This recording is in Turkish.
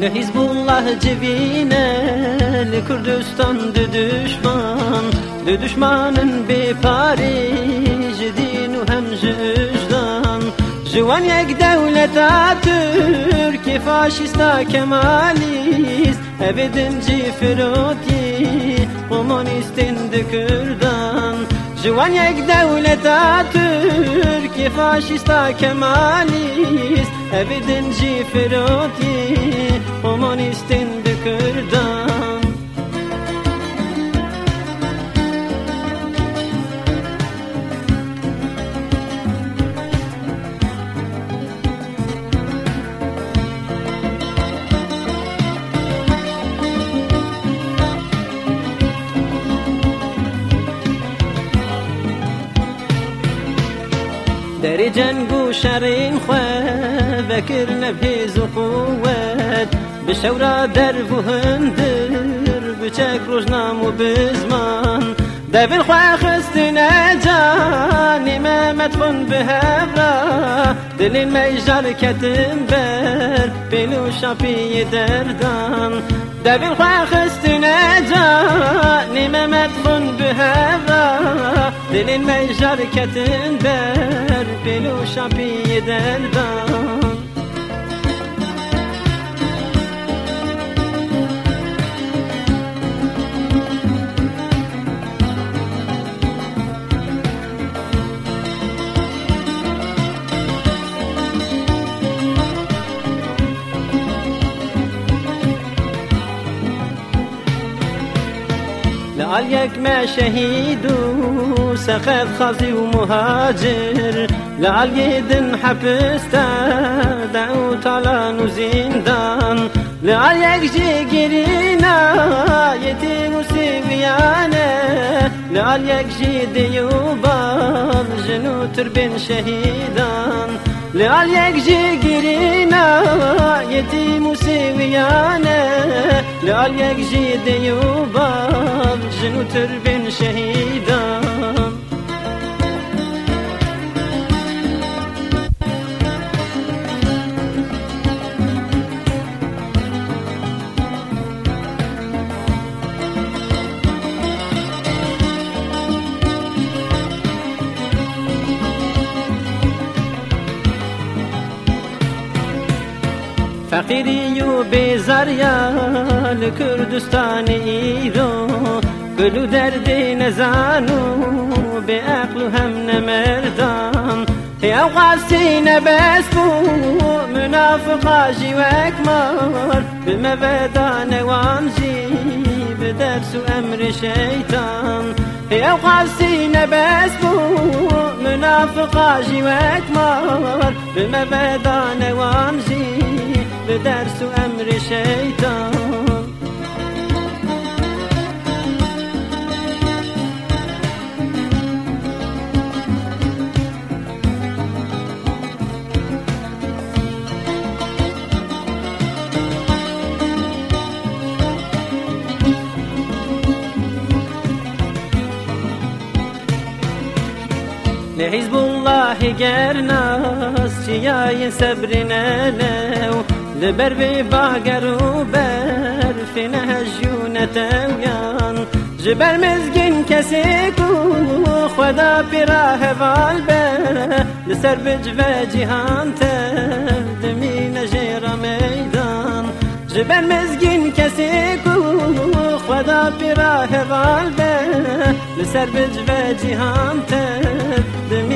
Ne Hizbullah civine Ne Kürdistan dü düşman. Dü düşmanın bi Paris Dinu hem jüjdan Jivan yek devlet Türk Faşista kemalist. Evedim cifiroti Komünistin dü Kürdan. Jivan yek devlet Türk Faşista kemalist. Evidin ciferoti داري جنقو شرين خوا فاكرنا بهيز وقوات بشورا درب وهندر بشاك روجنا مو بزمان. دابي الخوا خستنا جاني ما مدفن بهبرا دلين ما يجار كتنبر بينو شابي دردان دابي الخوا خستنا جاني ما مدفن بهبرا Dilin meyjar ketin der Biluşa bir der dar دلدان لعليك ما شهيد وسخاف خاصي ومهاجر لعليدن حبستا دعوت على زندان لعليك جيجرينا يتيم وسيبيانا لعليك جيد يوبال جنو تربين شهيدان لعليك جيجرينا يتيم وسيبيانا لعليك جيد يوبال جنو تربين شهيدان فقیری و بیزاریا لکردستان ایرو گلو درد نزانو به عقل هم نمردان يا وغاسين بس بو منافقة جيوك مار بما بدان وامجي بدرس أمر شيطان يا وغاسين بس بو منافقة جيوك مار بما بدان وامجي affeder su emri şeytan. Ne Hizbullahi gernaz Çiyayi sabrine ne لبر بی باگر و بر فینه جونت اویان جبر مزگین کسی کو خدا پیراه وال به. لسر بجوه جهان تر دمین جیرا میدان. جبر مزگین کسی کو خدا پیراه وال به. لسر بجوه جهان تر دمین